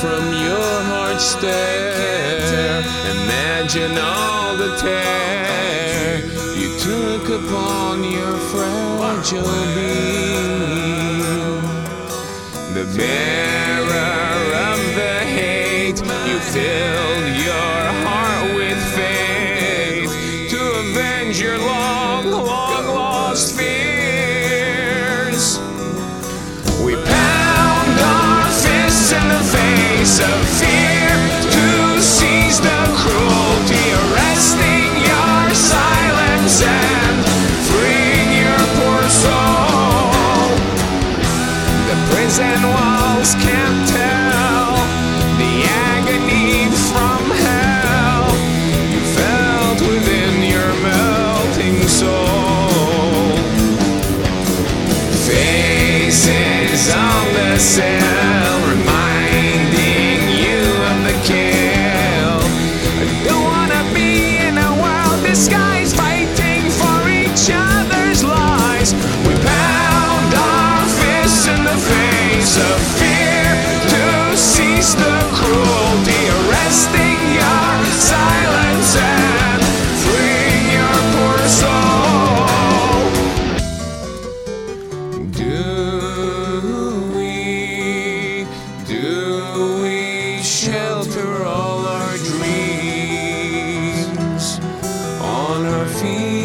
from your heart stare. Imagine all the tear you took upon your fragile being. The bearer of the hate, you filled your heart with faith to avenge your long, long lost The prison walls can't tell the agony from hell you felt within your melting soul. Faces on the cell reminding you of the kill. I don't wanna be in a world disguised, fear to cease the cruelty, arresting your silence and your poor soul. Do we, do we shelter all our dreams on our fears